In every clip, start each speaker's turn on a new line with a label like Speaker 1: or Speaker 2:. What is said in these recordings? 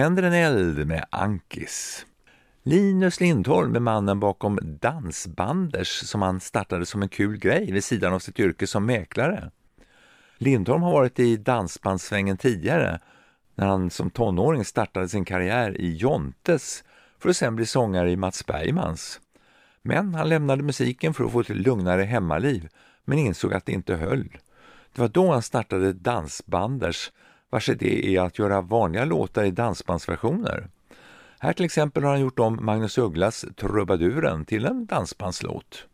Speaker 1: Tänder en eld med Ankis. Linus Lindholm är mannen bakom Dansbanders som han startade som en kul grej vid sidan av sitt yrke som mäklare. Lindholm har varit i dansbandssvängen tidigare när han som tonåring startade sin karriär i Jontes för att sen bli sångare i Mats Bergmans. Men han lämnade musiken för att få ett lugnare hemmaliv men insåg att det inte höll. Det var då han startade Dansbanders vars idé är att göra vanliga låtar i dansbandsversioner. Här till exempel har han gjort om Magnus Ugglas Trubaduren till en dansbandslåt.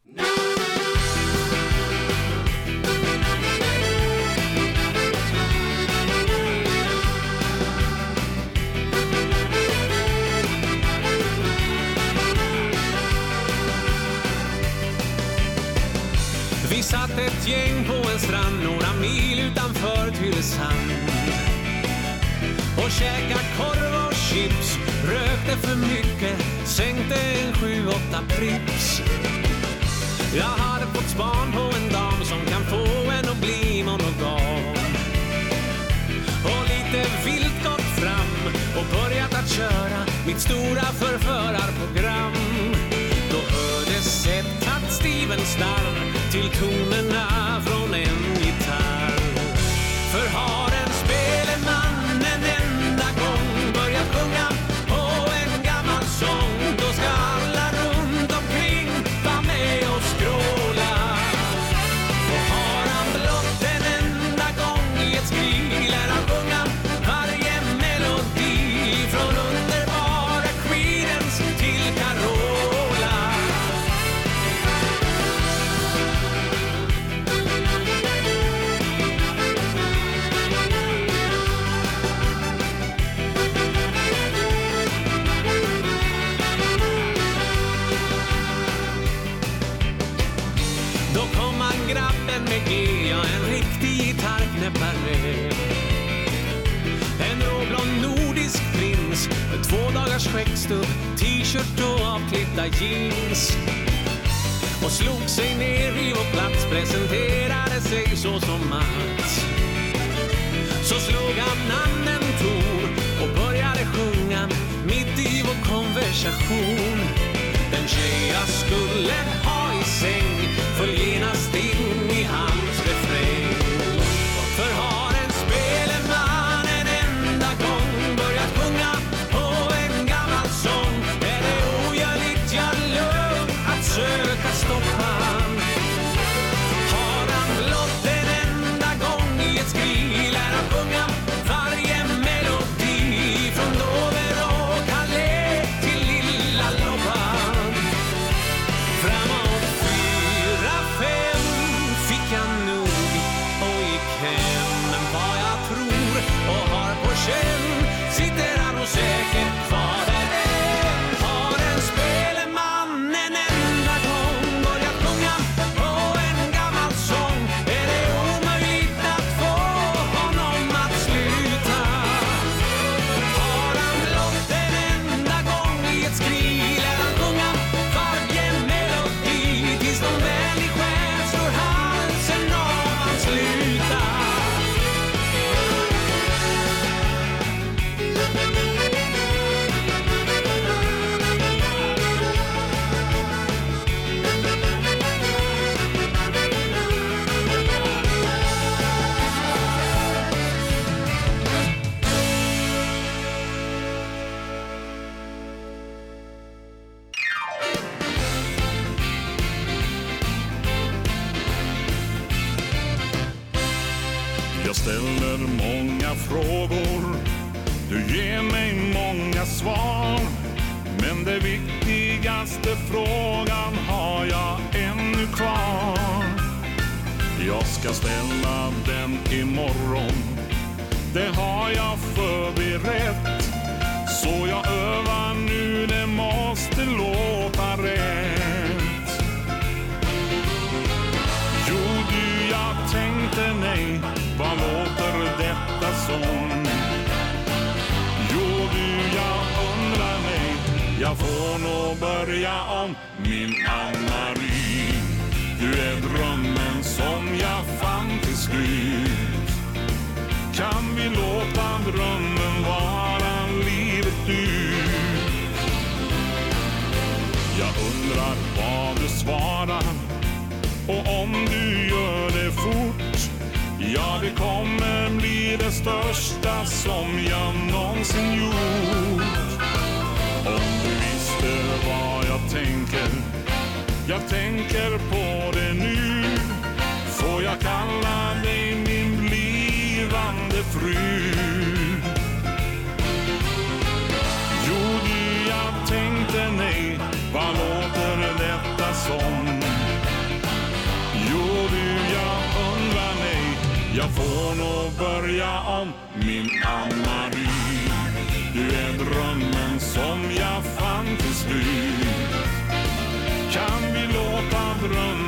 Speaker 2: Vi satt ett gäng på en strand några mil utanför Tylösand och käka korv och chips. Rökte för mycket, sänkte en sju, åtta Pripps Jag hade fått span på en dam som kan få en att bli monogam Och lite vilt gått fram och börjat att köra mitt stora förförarprogram. Då hördes ett Cat Steven Starr till tonerna. Skäggstubb, t-shirt och avklippta jeans. Och slog sig ner i vår plats, presenterade sig så som Mats. Så slog han an en ton och började sjunga mitt i vår konversation. Den tjej jag skulle ha i säng föll genast in i hans refräng.
Speaker 3: Största som jag någonsin gjort. Om du visste vad jag tänker, jag tänker på börja om min Ann-Marie. Du är drömmen som jag fann till slut. Kan vi låta drömmen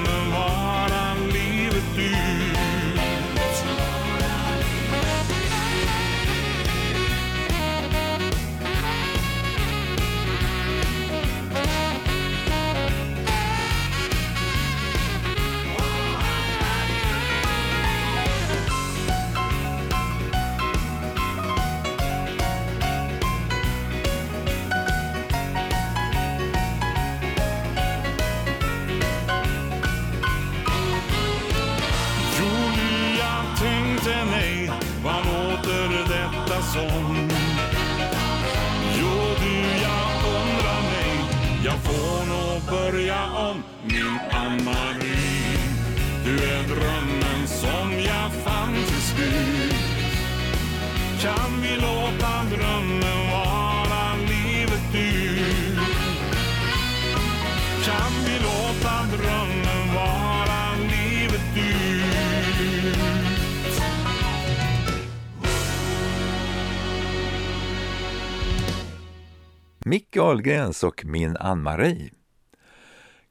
Speaker 1: Micke Ahlgrens och min Ann-Marie.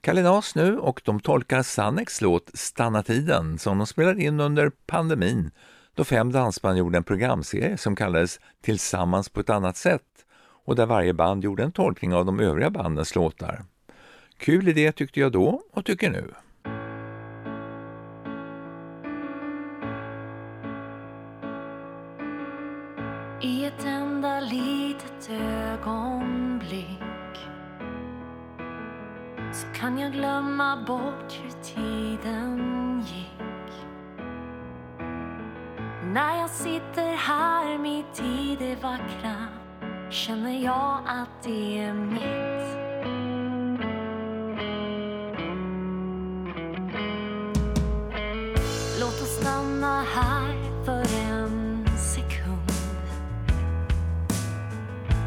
Speaker 1: Kalinas nu och de tolkar Sannex låt Stanna tiden som de spelade in under pandemin då fem dansband gjorde en programserie som kallades Tillsammans på ett annat sätt och där varje band gjorde en tolkning av de övriga bandens låtar. Kul idé tyckte jag då och tycker nu.
Speaker 4: Kan jag glömma bort hur tiden gick. När jag sitter här mitt i det vackra känner jag att det är mitt. Låt oss stanna här för en sekund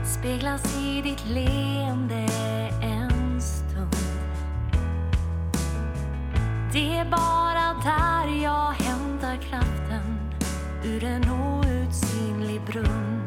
Speaker 4: speglas i ditt leende Det är bara där jag hämtar kraften ur en outsinlig brunn.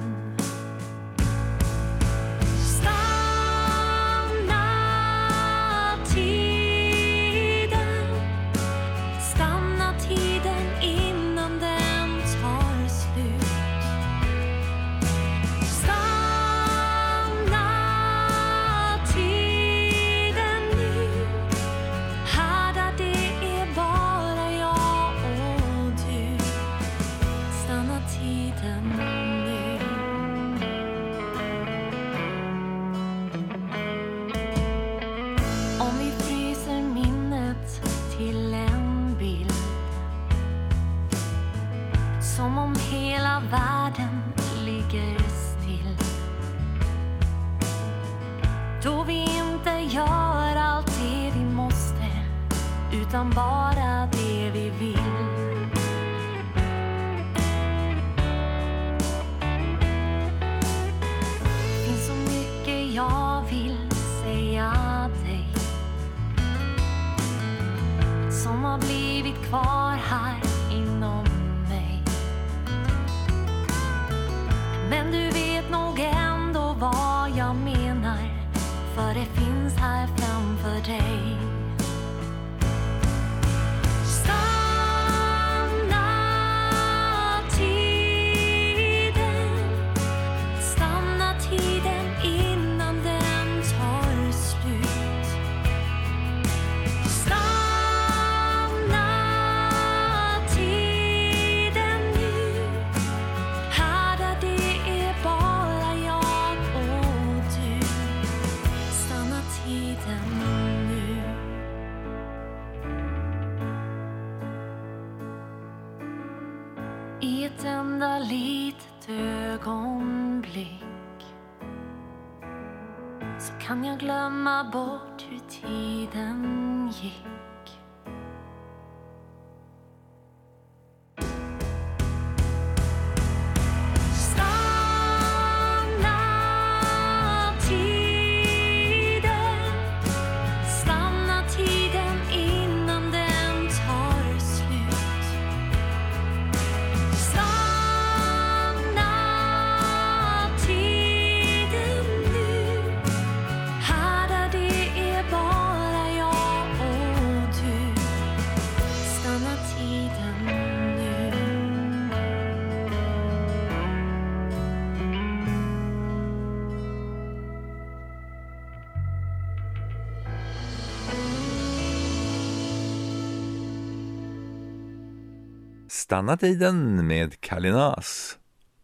Speaker 4: Stanna tiden
Speaker 1: med Kalinas.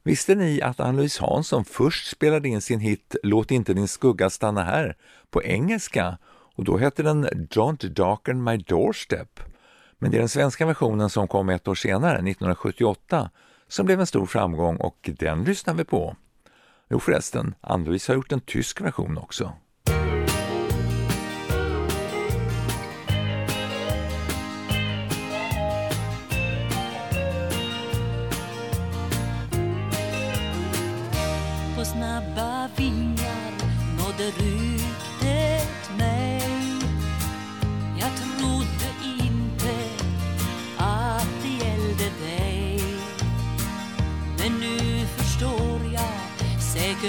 Speaker 1: Visste ni att Ann-Louise Hansson först spelade in sin hit Låt inte din skugga stanna här på engelska och då hette den Don't darken my doorstep. Men det är den svenska versionen som kom ett år senare, 1978, som blev en stor framgång och den lyssnar vi på. Jo förresten, Ann-Louise har gjort en tysk version också.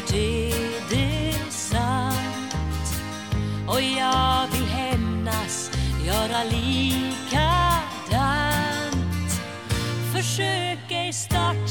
Speaker 5: för det, det är sant. Och jag vill hämnas, göra likadant. Försök ej starta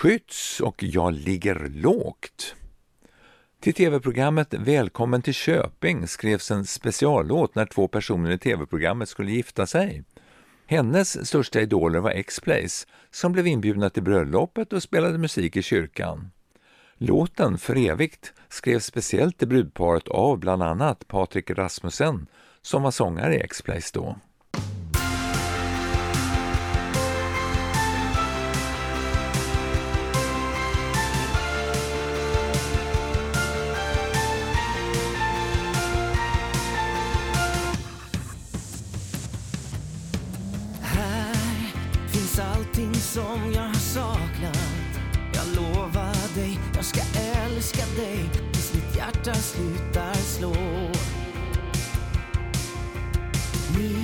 Speaker 1: Skytts och Jag ligger lågt. Till tv-programmet Välkommen till Köping skrevs en speciallåt när två personer i tv-programmet skulle gifta sig. Hennes största idoler var X-Place, som blev inbjudna till bröllopet och spelade musik i kyrkan. Låten För evigt skrevs speciellt till brudparet av bland annat Patrik Rasmussen, som var sångare i X-Place då.
Speaker 6: Slutar slå. Nu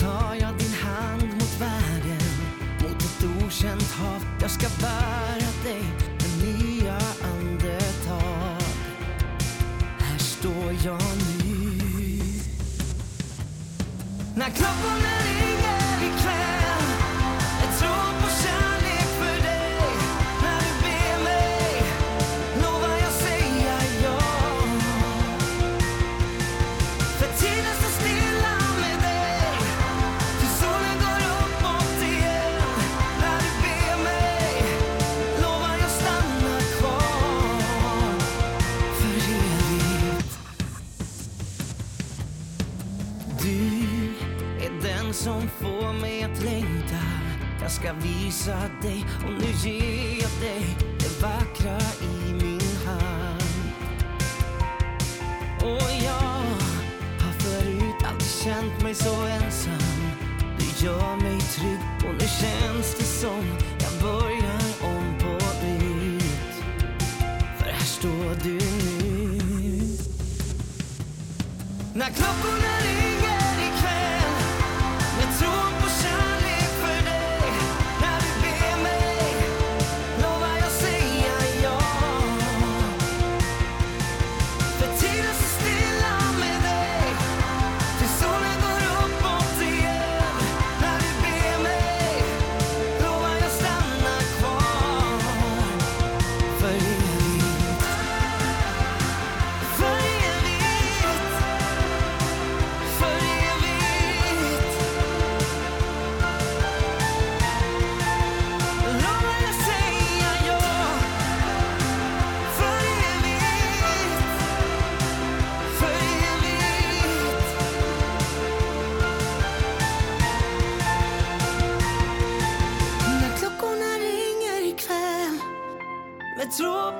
Speaker 6: tar jag din hand mot världen mot ett okänt hav Jag ska bära dig med nya andetag. Här står jag nu. När klockorna få får mig att längta. Jag ska visa dig och nu ger jag dig det vackra i min hand. Och jag har förut alltid känt mig så ensam. Du gör mig trygg och nu känns det som jag börjar om på nytt. För här står du nu. När klockorna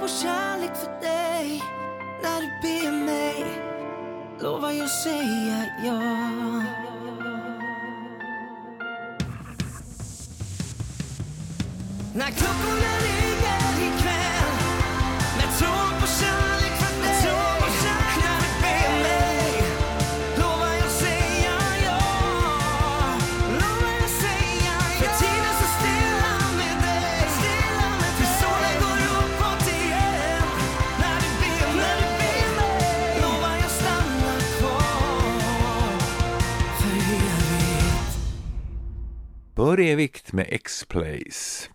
Speaker 6: tror på För evigt
Speaker 1: med X-Place.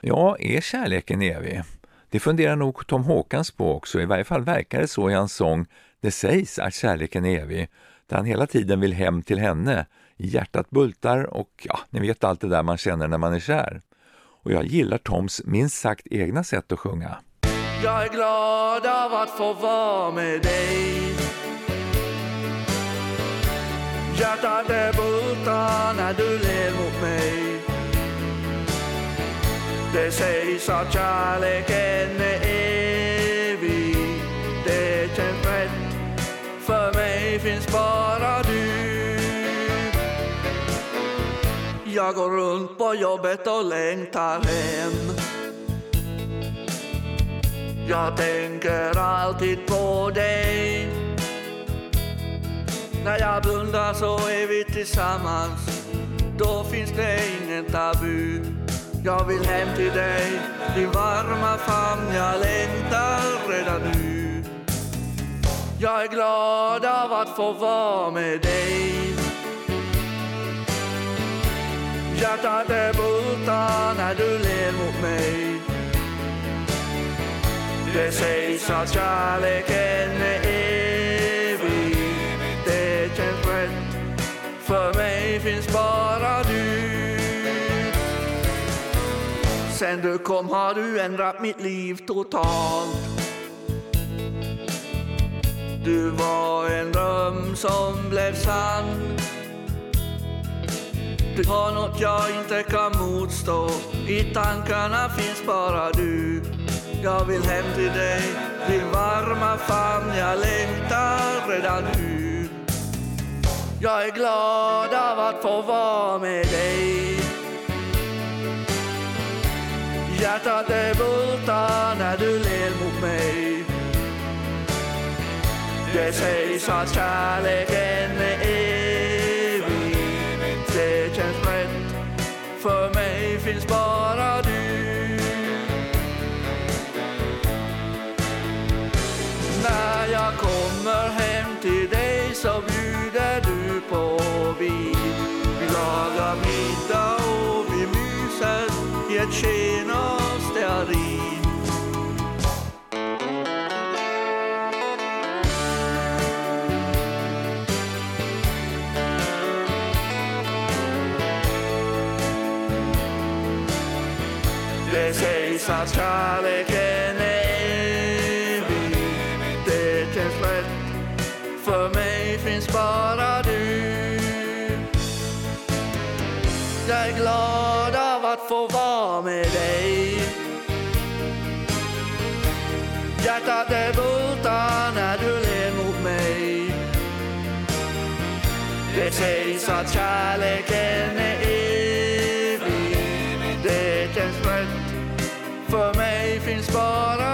Speaker 1: Ja, är kärleken evig? Det funderar nog Tom Håkans på också, i varje fall verkar det så i hans sång Det sägs att kärleken är evig, där han hela tiden vill hem till henne. Hjärtat bultar och ja, ni vet allt det där man känner när man är kär. Och jag gillar Toms minst sagt egna sätt att sjunga.
Speaker 7: Jag är glad av att få vara med dig Hjärtat är bultar när du ler mot mig. Det sägs att kärleken är evig. Det känns rätt. För mig finns bara du. Jag går runt på jobbet och längtar hem. Jag tänker alltid på dig. När jag blundar så är vi tillsammans. Då finns det ingen tabu. Jag vill hem till dig Din varma famn. Jag längtar redan nu. Jag är glad av att få vara med dig. Hjärtat är bultar när du ler mot mig. Det sägs att kärleken är För mig finns bara du. Sen du kom har du ändrat mitt liv totalt. Du var en dröm som blev sann. Du har något jag inte kan motstå. I tankarna finns bara du. Jag vill hem till dig, din varma famn. Jag längtar redan nu. Jag är glad av att få vara med dig. Hjärtat är bultar när du ler mot mig. Det sägs att kärleken är evig. Det känns rätt För mig finns bara i sägs att kärleken är evig. Det känns rätt För mig finns bara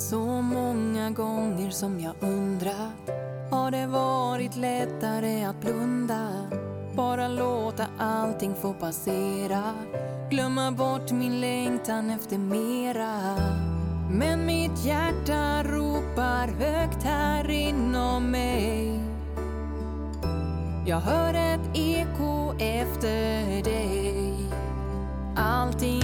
Speaker 7: Så
Speaker 8: många gånger som jag undrat. Har det varit lättare att blunda? Bara låta allting få passera. Glömma bort min längtan efter mera. Men mitt hjärta ropar högt här inom mig. Jag hör ett eko efter dig. Allting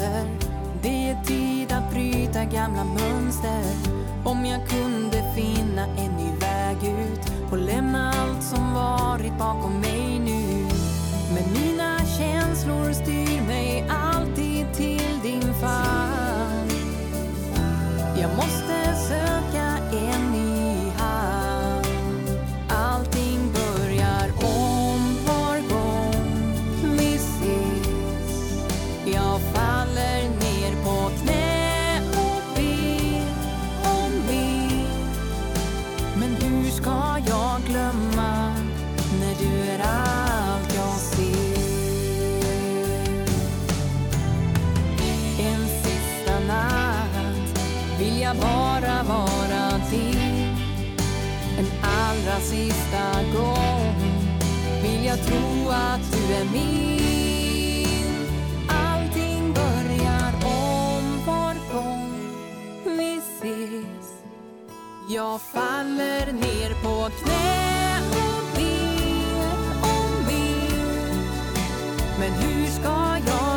Speaker 8: fönster. Det är tid att bryta gamla mönster. Om jag kunde finna en ny väg ut och lämna allt som varit bakom mig nu. Men mina känslor styr bara vara din. En allra sista gång vill jag tro att du är min. Allting börjar om var gång vi ses. Jag faller ner på knä och ber om mer. Men hur ska jag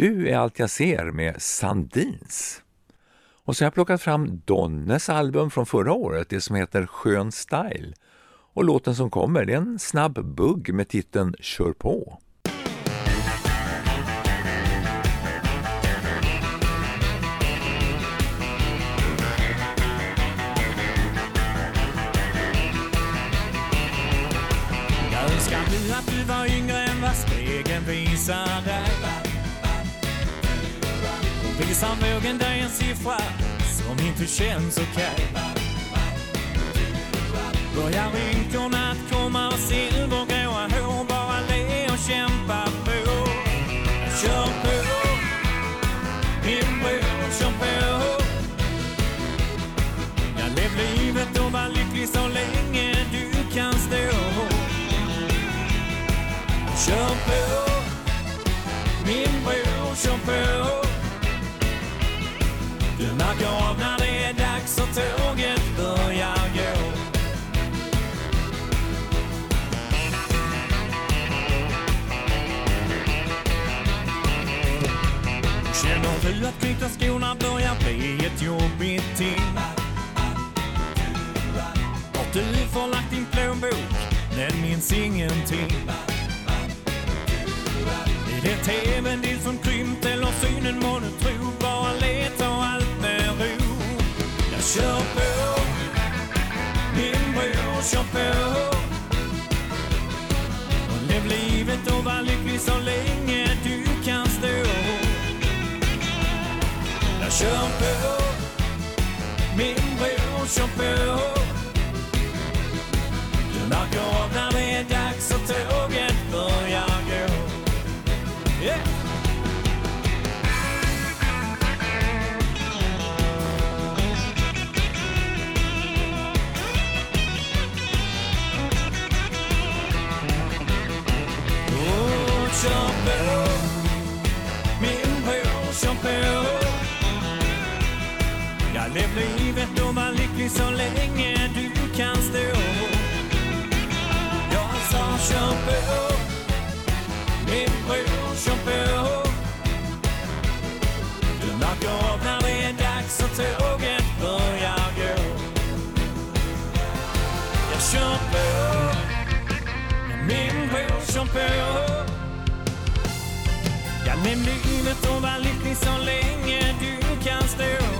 Speaker 1: Du är allt jag ser med Sandins. Och så har jag plockat fram Donnes album från förra året, det som heter Skön style. Och låten som kommer det är en snabb bugg med titeln Kör på.
Speaker 9: Jag önskar nu att du var yngre än vad spegeln visar dig. Och visar vågen dig en siffra som inte känns okej. Börjar rynkorna att komma och silvergråa hår bara le och kämpa på. Kör på, min bror, kör på. Jag lev livet och var lycklig så länge du kan stå. Kör på, min bror, kör på. Du av när det är dags och tåget börjar gå. Känner du att knyta skorna börjar bli ett jobbigt ting? Vart du förlagt din plånbok, den minns ingenting. Är det tvn din som krympt eller synen må du tro? Kör på, min bror kör på. Och lev livet och var lycklig så länge du kan stå. Jag kör på, min bror kör på. Du märker av när det är dags och tåget börjar gå. Yeah. Så länge du kan stå. Jag sa kör på, min bror, kör på. Du märker av när det är dags och tåget börjar gå. Jag kör på, min bror, kör på. Jag med livet och var lycklig så länge du kan stå.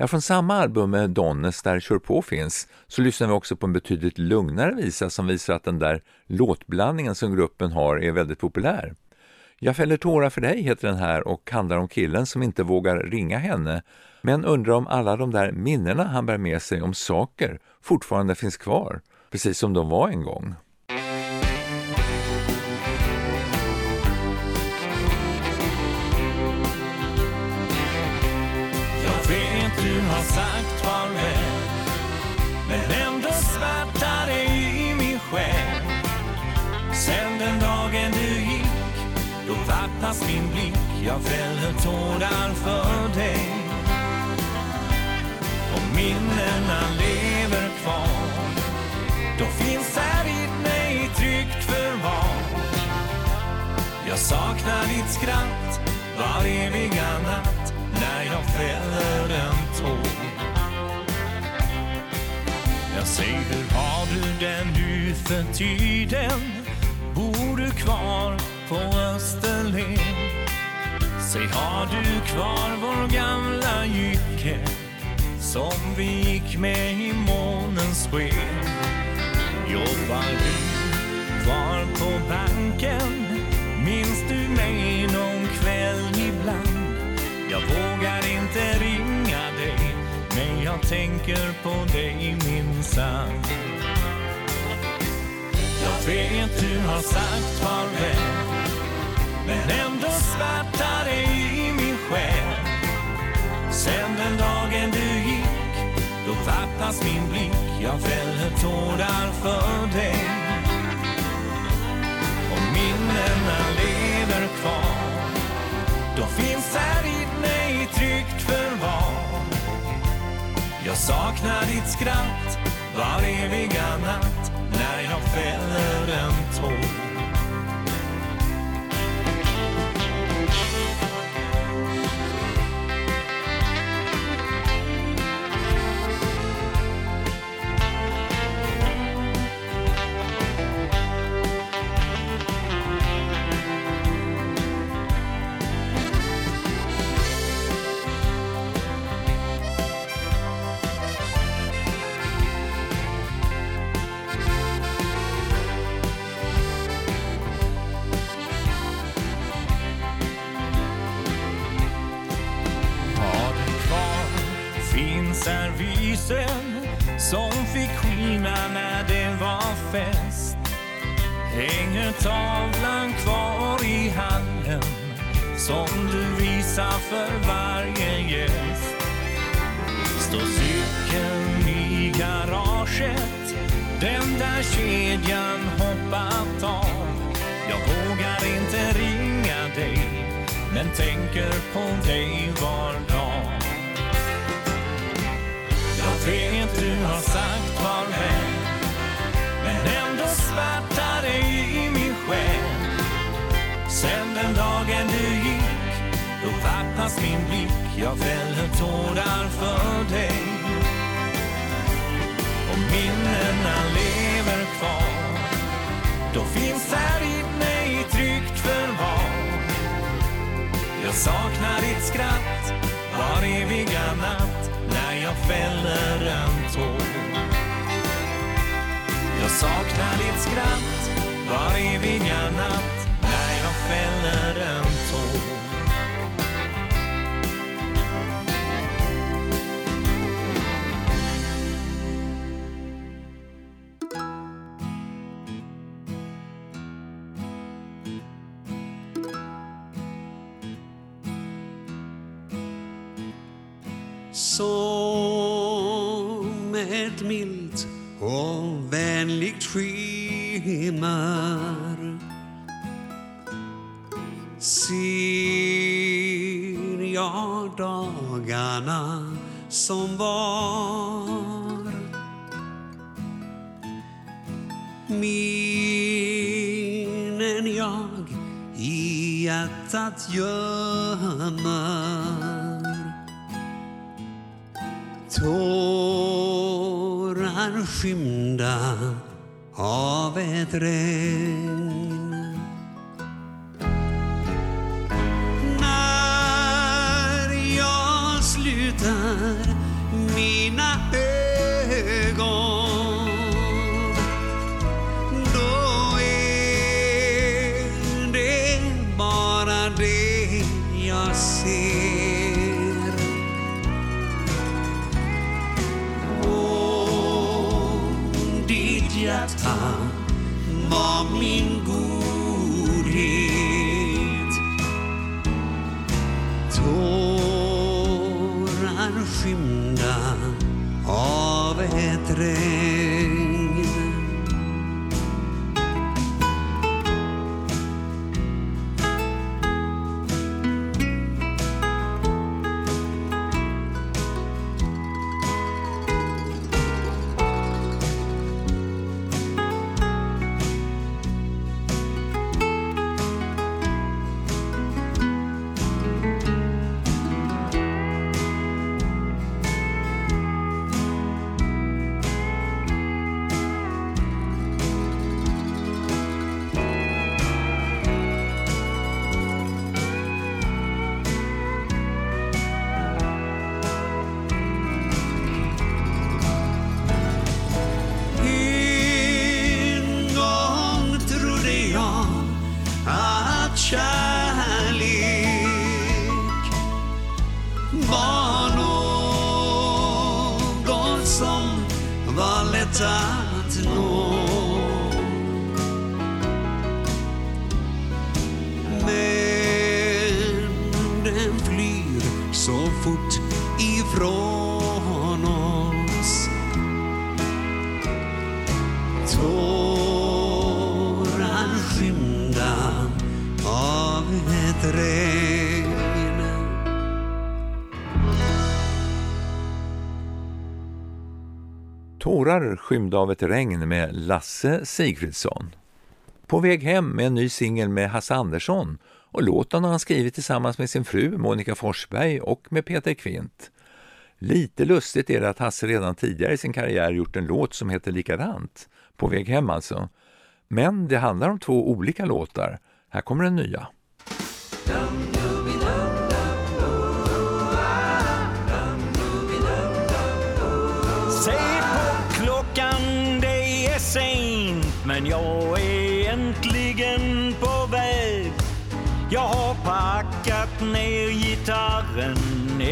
Speaker 1: Ja, från samma album med Donnes där Kör på finns så lyssnar vi också på en betydligt lugnare visa som visar att den där låtblandningen som gruppen har är väldigt populär. Jag fäller tårar för dig heter den här och handlar om killen som inte vågar ringa henne men undrar om alla de där minnena han bär med sig om saker fortfarande finns kvar, precis som de var en gång.
Speaker 9: Sagt farväl Men ändå svärtar det i min själ. Sen den dagen du gick Då vattnas min blick Jag fäller tårar för dig. Och minnena lever kvar Då finns här i mig tryggt förvar. Jag saknar ditt skratt var eviga natt när jag fäller en tåg. Jag säger, hur har du det nu för tiden? Bor du kvar på Österlen? Säg, har du kvar vår gamla jycke som vi gick med i månens sken? Jobbar du kvar på banken? Minns du mig någon kväll ibland? Jag vågar inte ringa men jag tänker på dig minsann Jag vet du har sagt farväl Men ändå svärtar det i min själ. Sen den dagen du gick Då fattas min blick. Jag fäller tårar för dig. Och minnena lever kvar. Då finns här i mig tryggt förvar. Jag saknar ditt skratt var eviga natt när jag fäller en tår framför för varje gäst? Står cykeln i garaget, den där kedjan hoppat av? Jag vågar inte ringa dig men tänker på dig var dag. Jag vet du har sagt farväl men ändå svärtar det i min själ. Sen den dagen du gick då min blick jag fäller tårar för dig. Och minnena lever kvar då finns här i mig tryggt förvar jag saknar ditt skratt var eviga natt när jag fäller en tår. Jag saknar ditt skratt var eviga natt när jag fäller en tår.
Speaker 10: Hjärtat gömmer Tårar skymda av ett regn jag Tårar skymda av ett regn
Speaker 1: med Lasse Sigfridsson. På väg hem med en ny singel med Hasse Andersson och låten har han skrivit tillsammans med sin fru Monica Forsberg och med Peter Kvint. Lite lustigt är det att Hasse redan tidigare i sin karriär gjort en låt som heter likadant, På väg hem alltså. Men det handlar om två olika låtar. Här kommer den nya.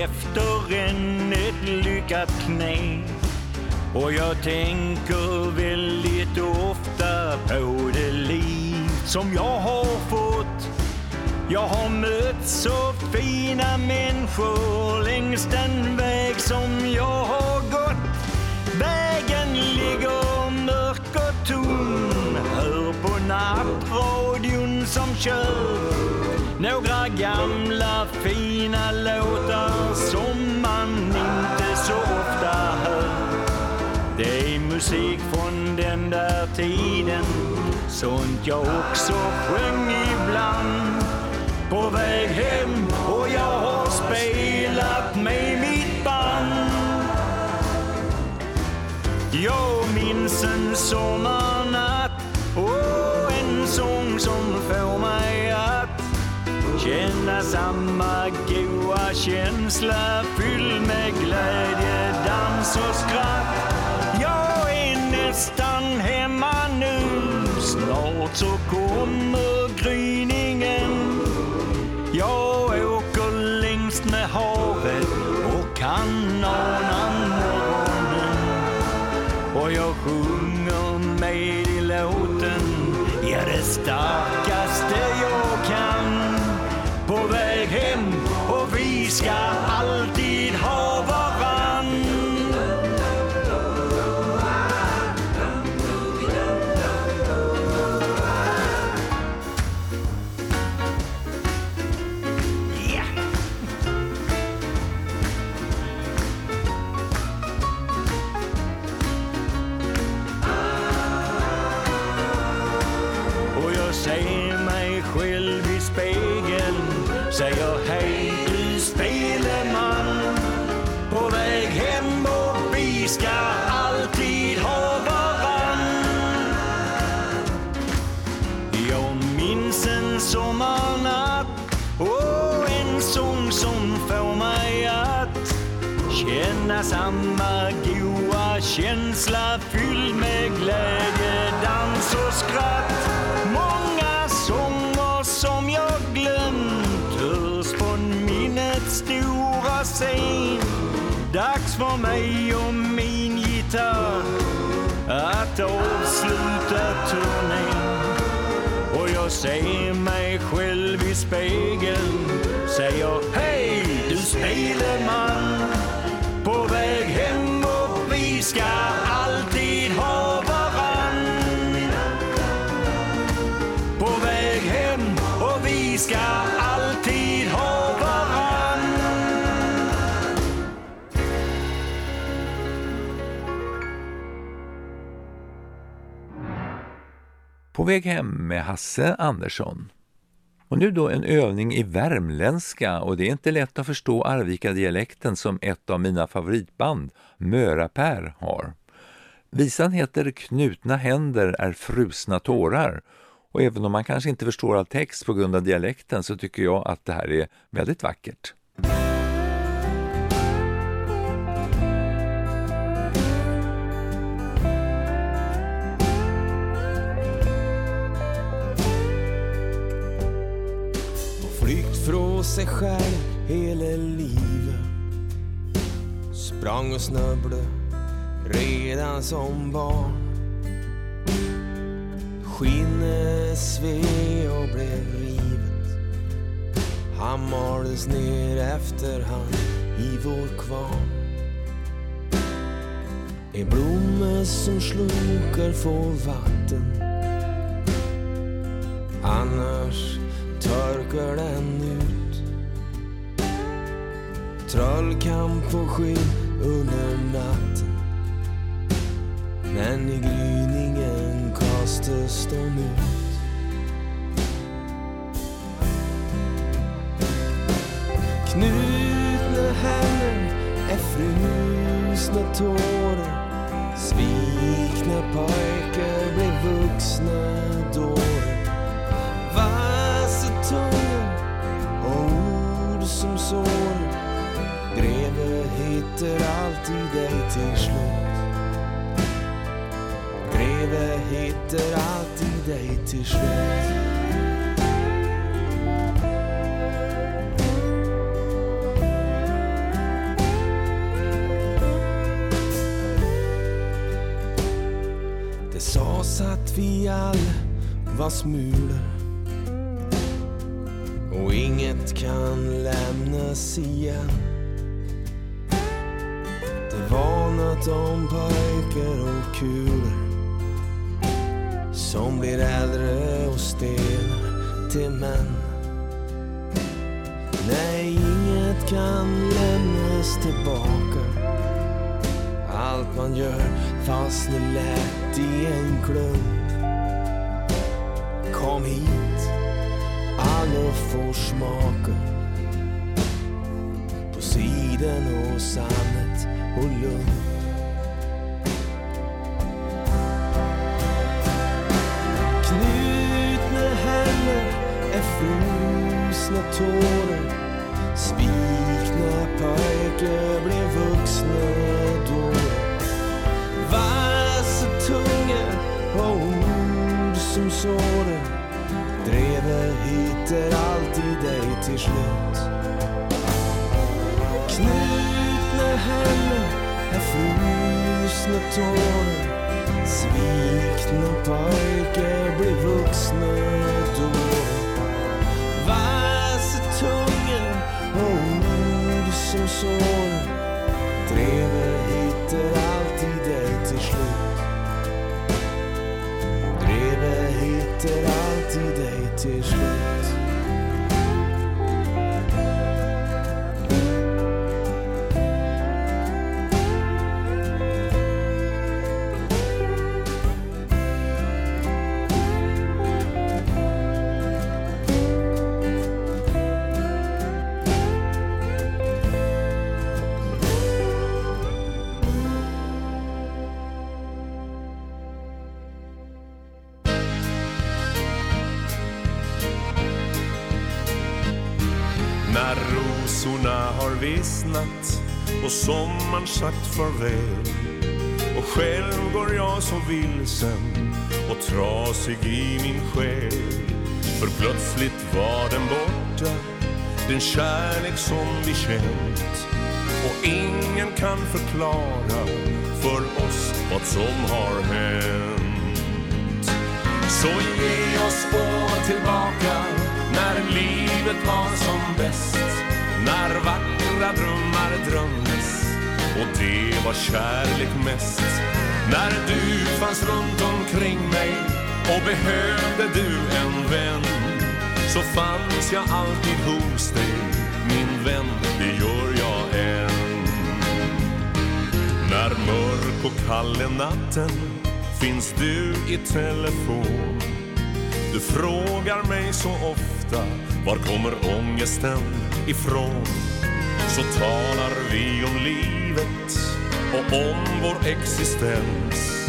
Speaker 11: Efter en ett lyckat knä. Och jag tänker väldigt ofta på det liv som jag har fått. Jag har mött så fina människor längs den väg som jag har gått. Vägen ligger mörk och tom. Hör på nattradion som kör. Några gamla fina låtar Sånt jag också sjöng ibland. På väg hem och jag har spelat med mitt band. Jag minns en sommarnatt och en sång som får mig att känna samma goa känsla fylld med glädje, dans och skratt. Jag är nästan hemma nu, snart så kommer Och På väg hem med
Speaker 1: Hasse Andersson. Och nu då en övning i värmländska och det är inte lätt att förstå Arvika-dialekten som ett av mina favoritband, Möra-Per, har. Visan heter Knutna händer är frusna tårar och även om man kanske inte förstår all text på grund av dialekten så tycker jag att det här är väldigt vackert.
Speaker 12: Ifrån från sig själv hela livet. Sprang och snubblade redan som barn. Skinnet sved och blev rivet. Han maldes ner efterhand i vår kvarn. En blomma som slukar får vatten. Annars torkar den ut. Trollkamp få skinn under natten. Men i gryningen kastas de ut. Knutna händer är frusna tårar. Svikna pojkar blir vuxna. Möter alltid dig till slut. Greve hittar alltid dig till slut. Det sades att vi alla var smulor. Och inget kan lämnas igen. Var om pojkar och kulor som blir äldre och stel till män. Nej, inget kan lämnas tillbaka. Allt man gör fastnar lätt i en klump. Kom hit, alla får smaka på siden och sammet och lugn. Tårar Svikna pojkar blir vuxna då. Vassa tunga och ord som sårar Drevet hittar alltid dig till slut Knutna händer är frusna tårar Svikna pojkar blir vuxna då. Ord som sårar Dreve hittar
Speaker 13: När
Speaker 14: och sommaren sagt farväl. Och själv går jag så vilsen och trasig i min själ. För plötsligt var den borta, den kärlek som vi känt. Och ingen kan förklara för oss vad som har hänt. Så ge oss år tillbaka när livet var som bäst. När andra drömmar drömdes och det var kärlek mest. När du fanns runt omkring mig och behövde du en vän så fanns jag alltid hos dig, min vän, det gör jag än. När mörk och kall är natten finns du i telefon. Du frågar mig så ofta, var kommer ångesten ifrån? Så talar vi om livet och om vår existens.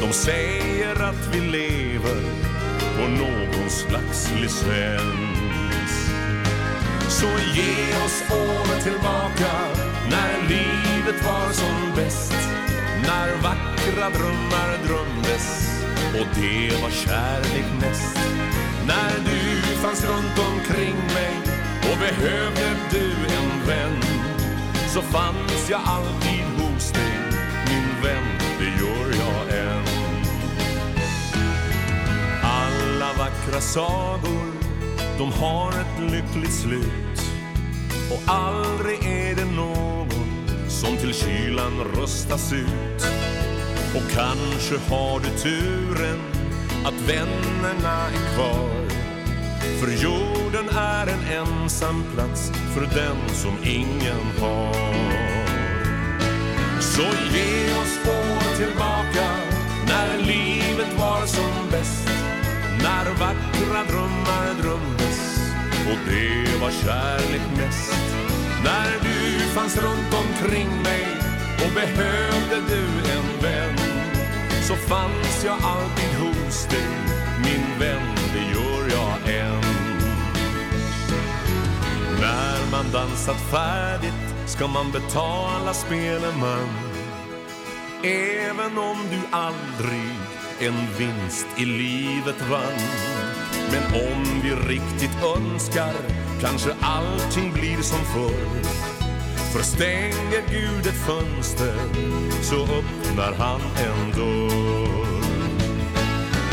Speaker 14: De säger att vi lever på någon slags licens. Så ge oss året tillbaka när livet var som bäst. När vackra drömmar drömdes och det var kärlek mest. När du fanns runt omkring mig och behövde du en vän så fanns jag alltid hos dig, min vän, det gör jag än. Alla vackra sagor, de har ett lyckligt slut och aldrig är det någon som till kylan röstas ut. Och kanske har du turen att vännerna är kvar för jorden är en ensam plats för den som ingen har. Så ge oss år tillbaka när livet var som bäst. När vackra drömmar drömdes och det var kärlek mest. När du fanns runt omkring mig och behövde du en vän så fanns jag alltid hos dig, När man dansat färdigt ska man betala speleman Även om du aldrig en vinst i livet vann. Men om vi riktigt önskar kanske allting blir som förr. För stänger Gud ett fönster så öppnar han en dörr.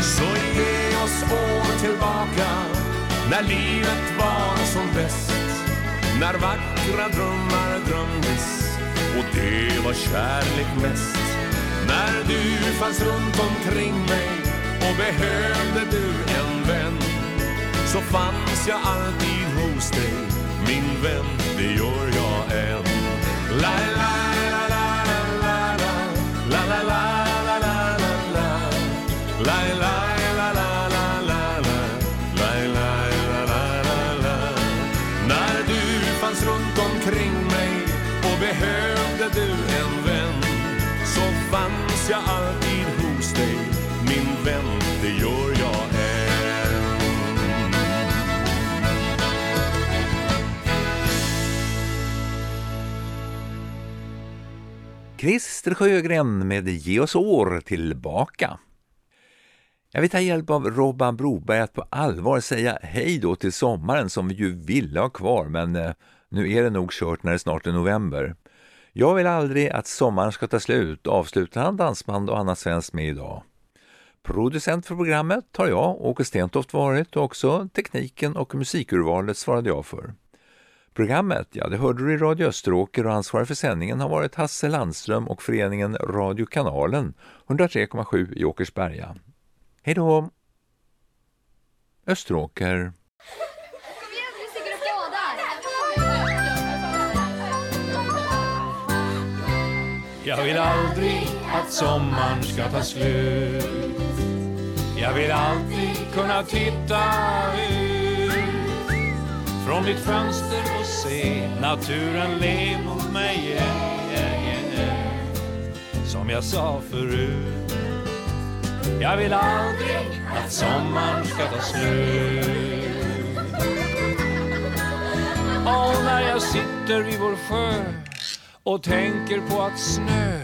Speaker 14: Så ge oss år tillbaka när livet var som bäst. När vackra drömmar drömdes och det var kärlek mest. När du fanns runt omkring mig och behövde du en vän så fanns jag alltid hos dig, min vän, det gör jag än. La la la omkring mig och behövde du en vän så fanns jag alltid hos dig, min vän, det gör jag än.
Speaker 1: Christer Sjögren med Ge oss år tillbaka. Jag vill ta hjälp av Robban Broberg att på allvar säga hej då till sommaren som vi ju ville ha kvar, men eh, nu är det nog kört när det snart är november. Jag vill aldrig att sommaren ska ta slut, avslutar han dansband och annat svenskt med idag. Producent för programmet har jag, Åke Stentoft, varit och också tekniken och musikurvalet svarade jag för. Programmet, ja det hörde du i Radio Österåker och ansvarig för sändningen har varit Hasse Landström och föreningen Radiokanalen 103,7 i Åkersberga. Hej då! Österåker.
Speaker 11: Jag vill aldrig att sommaren ska ta slut Jag vill alltid kunna titta ut Från mitt fönster och se naturen le mot mig igen. Som jag sa förut Jag vill aldrig att sommaren ska ta slut Och när jag sitter vid vår sjö
Speaker 9: och tänker på att snö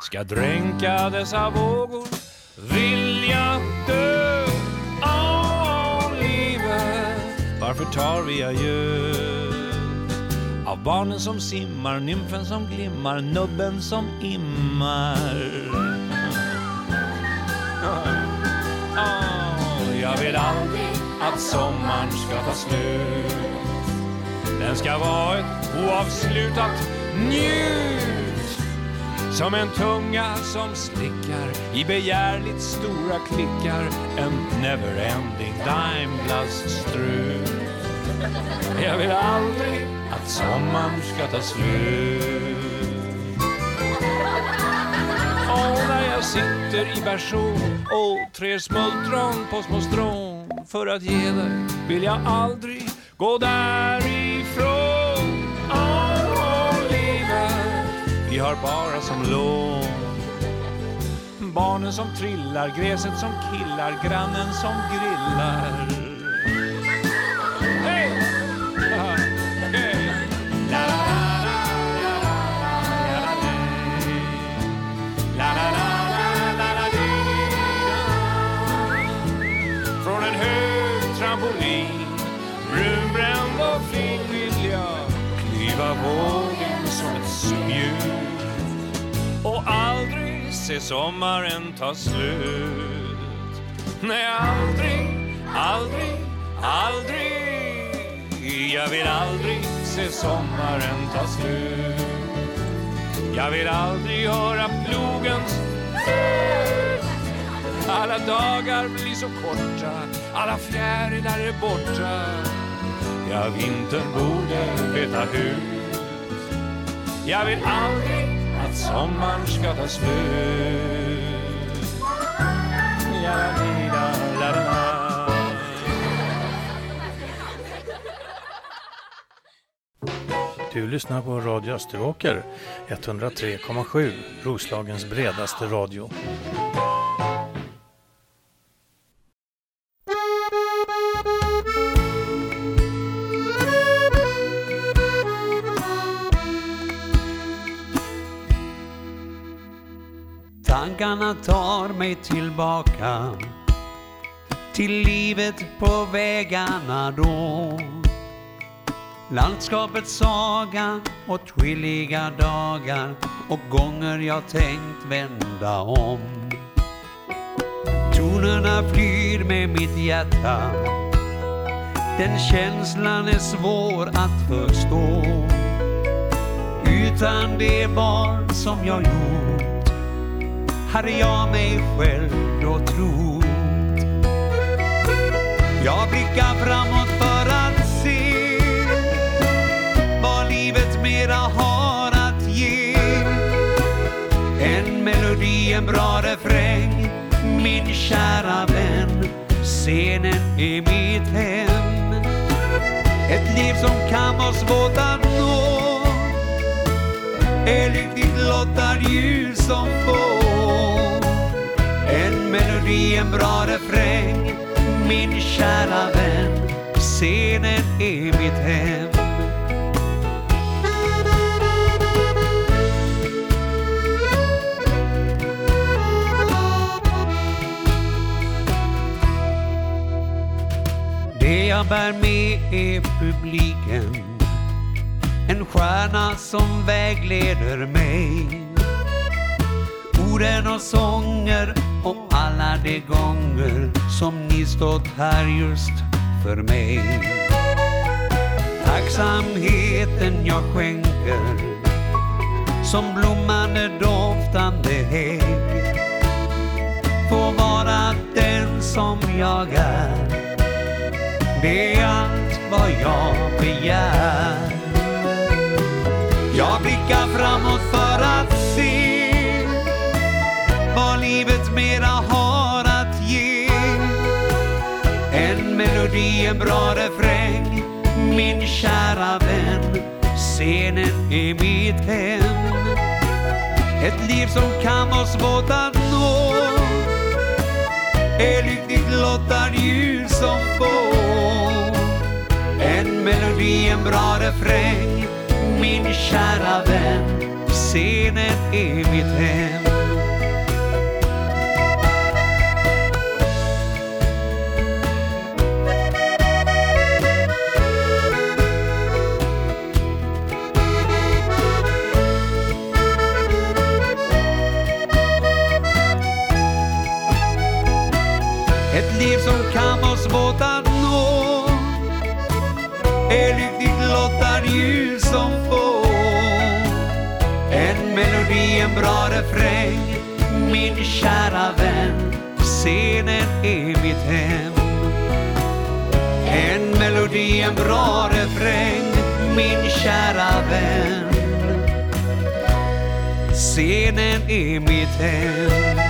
Speaker 9: ska dränka dessa vågor vill jag dö. Åh, livet, varför tar vi adjö? Av barnen som simmar, nymfen som glimmar, nubben som immar. oh, jag vill aldrig att sommaren ska ta slut. Den ska vara ett oavslutat njut. Som en tunga som slickar i begärligt stora klickar. En never-ending Daimglass-strut. Jag vill aldrig att sommaren ska ta slut. Och när jag sitter i bersån och trär smultron på små strån för att ge dig vill jag aldrig gå därifrån. Vi har bara som lån. Barnen som trillar, gräset som killar, grannen som grillar. La, la, la. Från en hög trampolin Brunbränd och fin vill jag kliva vågen som ett spjut och aldrig se sommaren ta slut. Nej, aldrig, aldrig, aldrig. Jag vill aldrig se sommaren ta slut. Jag vill aldrig höra plogens alla dagar blir så korta, alla fjärilar är borta. Ja, vintern borde veta hut. Jag vill aldrig att sommaren ska ta slut.
Speaker 13: Du lyssnar på Radio Österåker, 103,7, Roslagens bredaste radio.
Speaker 10: Mig tillbaka till livet på vägarna då. Landskapets saga, åtskilliga dagar och gånger jag tänkt vända om. Tonerna flyr med mitt hjärta. Den känslan är svår att förstå. Utan det barn som jag gjort hade jag mig själv då trott. Jag blickar framåt för att se vad livet mera har att ge. En melodi, en bra refräng, min kära vän. Scenen är mitt hem. Ett liv som kan vara svårt att nå. Är lyckligt lottad ljus som får. En melodi, en bra refräng, min kära vän. Scenen är mitt hem. Det jag bär med är publiken En stjärna som vägleder mig Orden och sånger alla de gånger som ni stått här just för mig Tacksamheten jag skänker som blommande doftande hägg Får vara den som jag är det är allt vad jag begär. Jag blickar framåt för att se vad livet mera har En melodi, en bra refräng, min kära vän. Scenen är mitt hem. Ett liv som kan vara svårt att nå. Är lyckligt lottad ljus som få En melodi, en bra refräng, min kära vän. Scenen är mitt hem. Kan oss nå är lyckligt lottad ljus som få En melodi, en bra refräng. Min kära vän Scenen är mitt hem. En melodi, en bra refräng. Min kära vän Scenen är mitt hem.